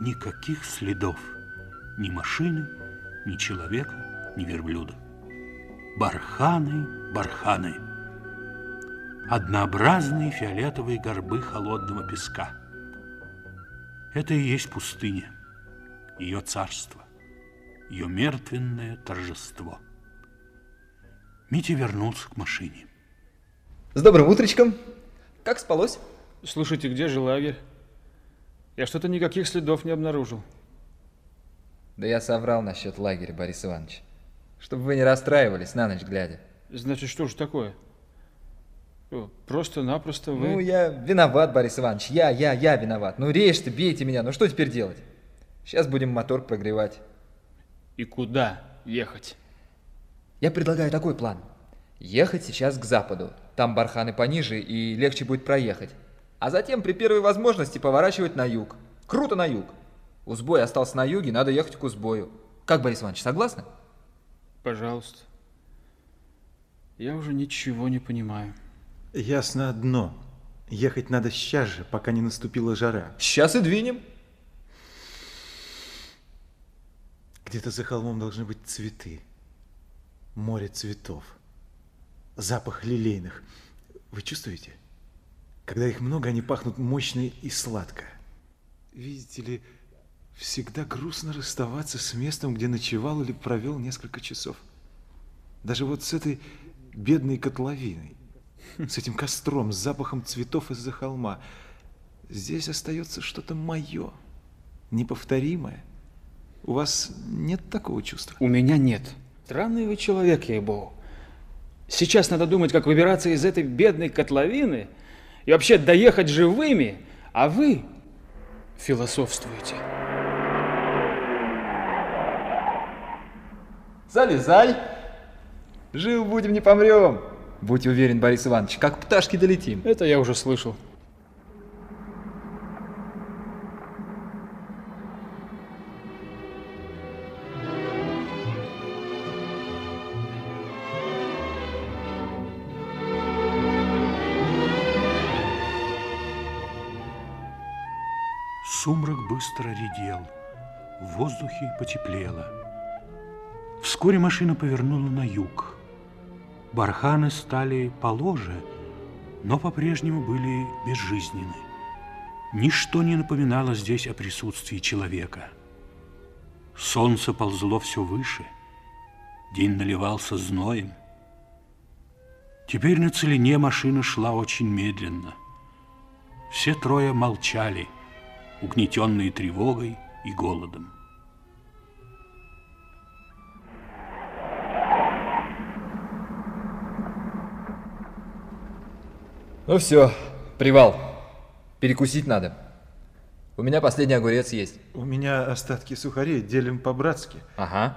никаких следов. Ни машины, ни человека, ни верблюда. Барханы, барханы. Однообразные фиолетовые горбы холодного песка. Это и есть пустыня, ее царство, ее мертвенное торжество. Митя вернулся к машине. С добрым утречком. Как спалось? Слушайте, где же лагерь? Я что-то никаких следов не обнаружил. Да я соврал насчет лагеря, Борис Иванович. Чтобы вы не расстраивались на ночь глядя. Значит, что же такое? Просто-напросто вы... Ну, я виноват, Борис Иванович. Я, я, я виноват. Ну, режьте, бейте меня. Ну, что теперь делать? Сейчас будем мотор прогревать. И куда ехать? Я предлагаю такой план. Ехать сейчас к западу. Там барханы пониже и легче будет проехать. А затем при первой возможности поворачивать на юг. Круто на юг. Узбой остался на юге, надо ехать к Узбою. Как, Борис Иванович, согласны? Пожалуйста. Я уже ничего не понимаю. Ясно одно. Ехать надо сейчас же, пока не наступила жара. Сейчас и двинем. Где-то за холмом должны быть цветы. Море цветов. Запах лилейных. Вы чувствуете? Когда их много, они пахнут мощно и сладко. Видите ли, всегда грустно расставаться с местом, где ночевал или провел несколько часов. Даже вот с этой бедной котловиной, с этим костром, с запахом цветов из-за холма. Здесь остается что-то мое, неповторимое. У вас нет такого чувства? У меня нет. Странный вы человек, ей-богу. Сейчас надо думать, как выбираться из этой бедной котловины и вообще доехать живыми, а вы философствуете. Залезай. Жив будем, не помрем. Будь уверен, Борис Иванович, как пташки долетим. Это я уже слышал. Сумрак быстро редел, в воздухе потеплело. Вскоре машина повернула на юг. Барханы стали положе, но по-прежнему были безжизненны. Ничто не напоминало здесь о присутствии человека. Солнце ползло все выше, день наливался зноем. Теперь на целине машина шла очень медленно. Все трое молчали – угнетенные тревогой и голодом. Ну все, привал. Перекусить надо. У меня последний огурец есть. У меня остатки сухарей, делим по-братски. Ага.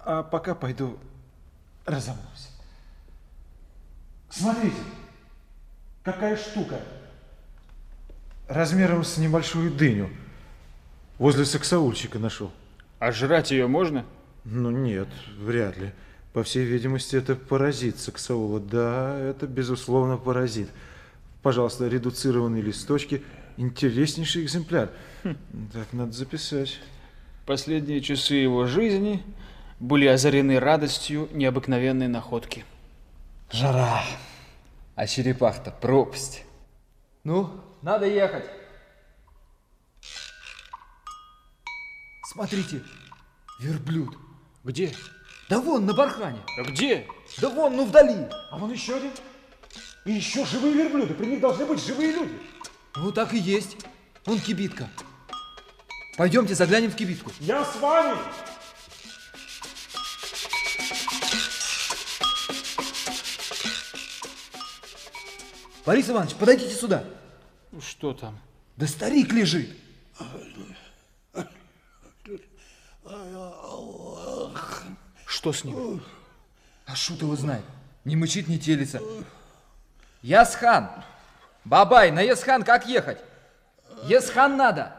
А пока пойду разомнусь. Смотрите, какая штука размером с небольшую дыню. Возле саксаульчика нашел. А жрать ее можно? Ну нет, вряд ли. По всей видимости, это паразит саксаула. Да, это безусловно паразит. Пожалуйста, редуцированные листочки. Интереснейший экземпляр. Хм. Так, надо записать. Последние часы его жизни были озарены радостью необыкновенной находки. Жара. А черепах-то пропасть. Ну, надо ехать. Смотрите, верблюд. Где? Да вон, на бархане. А где? Да вон, ну вдали. А вон еще один. И еще живые верблюды. При них должны быть живые люди. Ну так и есть. Вон кибитка. Пойдемте заглянем в кибитку. Я с вами. Борис Иванович, подойдите сюда. Что там? Да старик лежит. Что с ним? А шут его знает. Не мычит, не телится. Ясхан! Бабай, на Ясхан как ехать? Ясхан надо.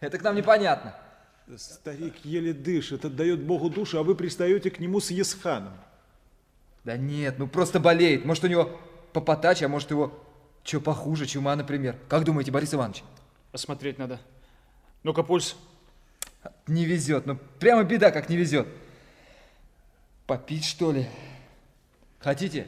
Это к нам непонятно. Старик еле дышит, отдает Богу душу, а вы пристаете к нему с Есханом. Да нет, ну просто болеет. Может, у него попотач, а может, его Че похуже, чума, например? Как думаете, Борис Иванович? Посмотреть надо. Ну-ка, пульс. Не везет, ну прямо беда, как не везет. Попить, что ли? Хотите?